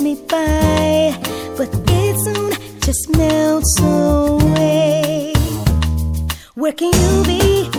me by, but it soon just melts away. Where can you be?